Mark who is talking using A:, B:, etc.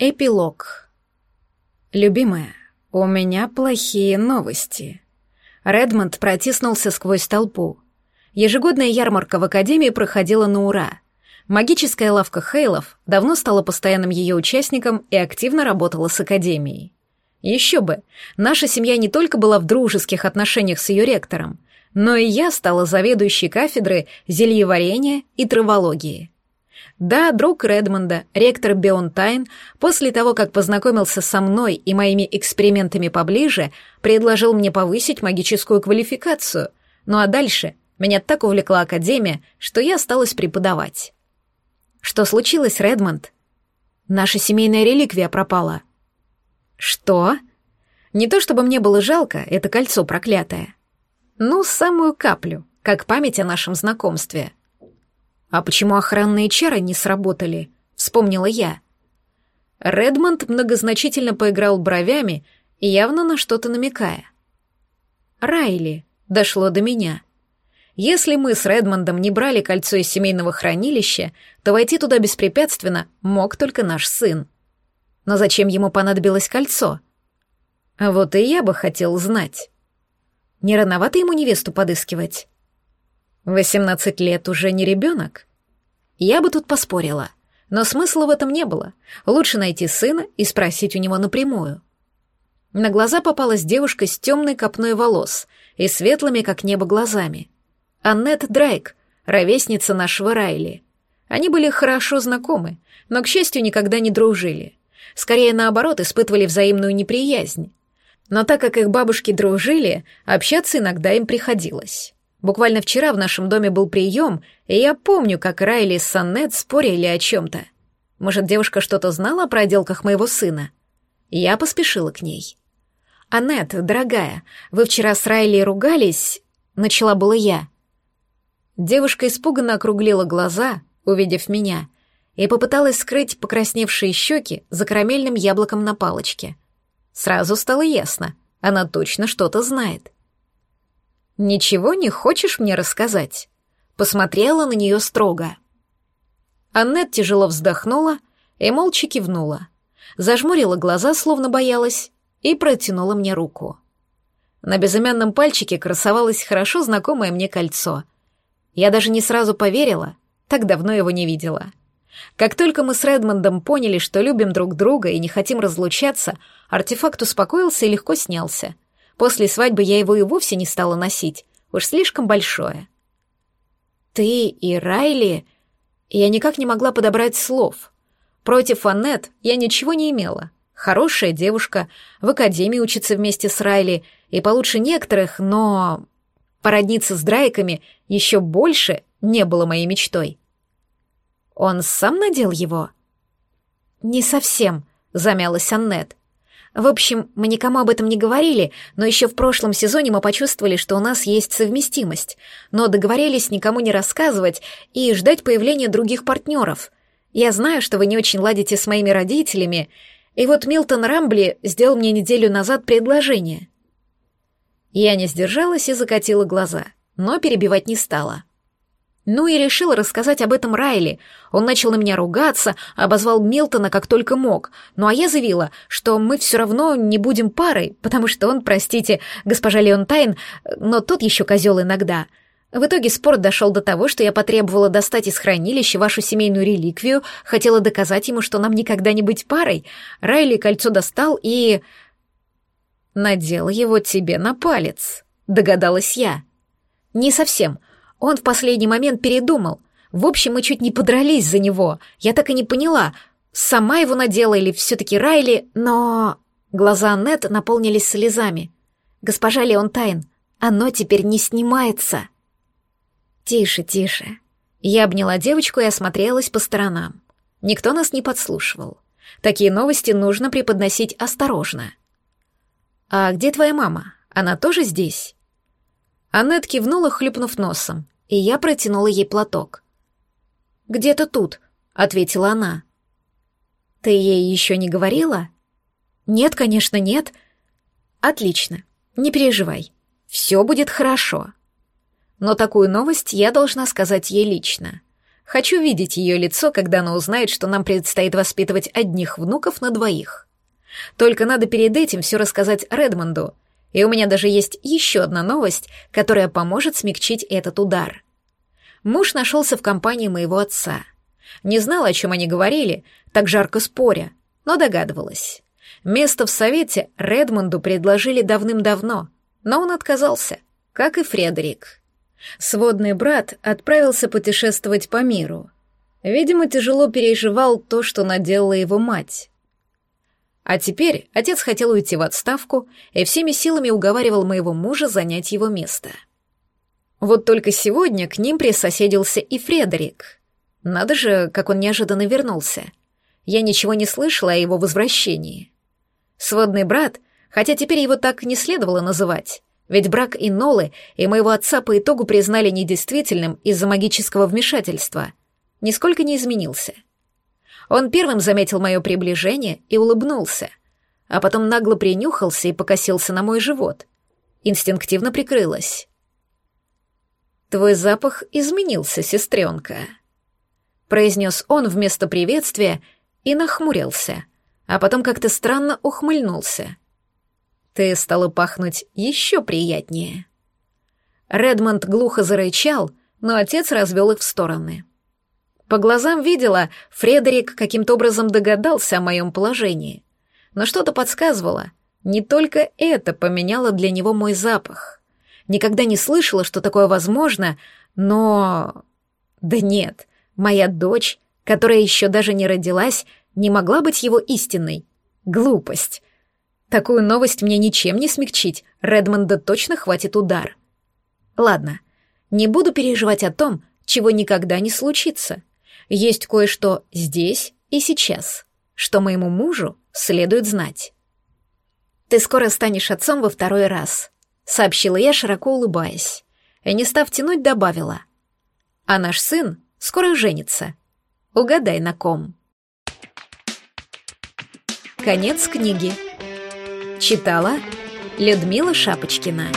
A: Эпилог. Любимая, у меня плохие новости. Редмонд протиснулся сквозь толпу. Ежегодная ярмарка в Академии проходила на ура. Магическая лавка Хейлов давно стала постоянным ее участником и активно работала с Академией. Еще бы, наша семья не только была в дружеских отношениях с ее ректором, но и я стала заведующей кафедры зельеварения и травологии. Да, друг Редмонда, ректор Беонтайн, после того, как познакомился со мной и моими экспериментами поближе, предложил мне повысить магическую квалификацию. Ну а дальше меня так увлекла Академия, что я осталась преподавать. Что случилось, Редмонд? Наша семейная реликвия пропала. Что? Не то чтобы мне было жалко, это кольцо проклятое. Ну, самую каплю, как память о нашем знакомстве — «А почему охранные чары не сработали?» — вспомнила я. Редмонд многозначительно поиграл бровями, явно на что-то намекая. «Райли», — дошло до меня. Если мы с Редмондом не брали кольцо из семейного хранилища, то войти туда беспрепятственно мог только наш сын. Но зачем ему понадобилось кольцо? Вот и я бы хотел знать. Не рановато ему невесту подыскивать? Восемнадцать лет уже не ребенок? Я бы тут поспорила, но смысла в этом не было. Лучше найти сына и спросить у него напрямую. На глаза попалась девушка с темной копной волос и светлыми, как небо, глазами. Аннет Драйк, ровесница нашего Райли. Они были хорошо знакомы, но, к счастью, никогда не дружили. Скорее, наоборот, испытывали взаимную неприязнь. Но так как их бабушки дружили, общаться иногда им приходилось. Буквально вчера в нашем доме был прием, и я помню, как Райли и Саннет спорили о чем-то. Может, девушка что-то знала о проделках моего сына? Я поспешила к ней. «Аннет, дорогая, вы вчера с Райли ругались?» — начала было я. Девушка испуганно округлила глаза, увидев меня, и попыталась скрыть покрасневшие щеки за карамельным яблоком на палочке. Сразу стало ясно, она точно что-то знает. «Ничего не хочешь мне рассказать?» Посмотрела на нее строго. Аннет тяжело вздохнула и молча кивнула. Зажмурила глаза, словно боялась, и протянула мне руку. На безымянном пальчике красовалось хорошо знакомое мне кольцо. Я даже не сразу поверила, так давно его не видела. Как только мы с Редмондом поняли, что любим друг друга и не хотим разлучаться, артефакт успокоился и легко снялся — После свадьбы я его и вовсе не стала носить, уж слишком большое. Ты и Райли... Я никак не могла подобрать слов. Против Аннет я ничего не имела. Хорошая девушка, в академии учится вместе с Райли, и получше некоторых, но... Породниться с Драйками еще больше не было моей мечтой. Он сам надел его? Не совсем, замялась Аннет. В общем, мы никому об этом не говорили, но еще в прошлом сезоне мы почувствовали, что у нас есть совместимость, но договорились никому не рассказывать и ждать появления других партнеров. Я знаю, что вы не очень ладите с моими родителями, и вот Милтон Рамбли сделал мне неделю назад предложение. Я не сдержалась и закатила глаза, но перебивать не стала. Ну и решила рассказать об этом Райли. Он начал на меня ругаться, обозвал Милтона как только мог. Ну а я заявила, что мы все равно не будем парой, потому что он, простите, госпожа Леонтайн, но тот еще козел иногда. В итоге спор дошел до того, что я потребовала достать из хранилища вашу семейную реликвию, хотела доказать ему, что нам никогда не быть парой. Райли кольцо достал и... Надел его тебе на палец, догадалась я. Не совсем. Он в последний момент передумал. В общем, мы чуть не подрались за него. Я так и не поняла, сама его надела или все-таки Райли, но... Глаза Аннет наполнились слезами. «Госпожа Леонтайн, оно теперь не снимается». «Тише, тише». Я обняла девочку и осмотрелась по сторонам. Никто нас не подслушивал. Такие новости нужно преподносить осторожно. «А где твоя мама? Она тоже здесь?» Аннет кивнула, хлюпнув носом, и я протянула ей платок. «Где-то тут», — ответила она. «Ты ей еще не говорила?» «Нет, конечно, нет». «Отлично, не переживай, все будет хорошо». Но такую новость я должна сказать ей лично. Хочу видеть ее лицо, когда она узнает, что нам предстоит воспитывать одних внуков на двоих. Только надо перед этим все рассказать Редмонду, и у меня даже есть еще одна новость, которая поможет смягчить этот удар. Муж нашелся в компании моего отца. Не знала, о чем они говорили, так жарко споря, но догадывалась. Место в совете Редмонду предложили давным-давно, но он отказался, как и Фредерик. Сводный брат отправился путешествовать по миру. Видимо, тяжело переживал то, что наделала его мать. А теперь отец хотел уйти в отставку и всеми силами уговаривал моего мужа занять его место. Вот только сегодня к ним присоседился и Фредерик. Надо же, как он неожиданно вернулся. Я ничего не слышала о его возвращении. Сводный брат, хотя теперь его так не следовало называть, ведь брак Инолы и моего отца по итогу признали недействительным из-за магического вмешательства, нисколько не изменился. Он первым заметил мое приближение и улыбнулся, а потом нагло принюхался и покосился на мой живот. Инстинктивно прикрылась. «Твой запах изменился, сестренка», — произнес он вместо приветствия и нахмурился — а потом как-то странно ухмыльнулся. «Ты стала пахнуть еще приятнее». Редмонд глухо зарычал, но отец развел их в стороны. По глазам видела, Фредерик каким-то образом догадался о моем положении. Но что-то подсказывало, не только это поменяло для него мой запах. Никогда не слышала, что такое возможно, но... Да нет, моя дочь, которая еще даже не родилась, не могла быть его истинной. Глупость. Такую новость мне ничем не смягчить, Редмонда точно хватит удар. Ладно, не буду переживать о том, чего никогда не случится. Есть кое-что здесь и сейчас, что моему мужу следует знать. «Ты скоро станешь отцом во второй раз», — сообщила я, широко улыбаясь. И не став тянуть, добавила. «А наш сын скоро женится. Угадай, на ком». Конец книги. Читала Людмила Шапочкина.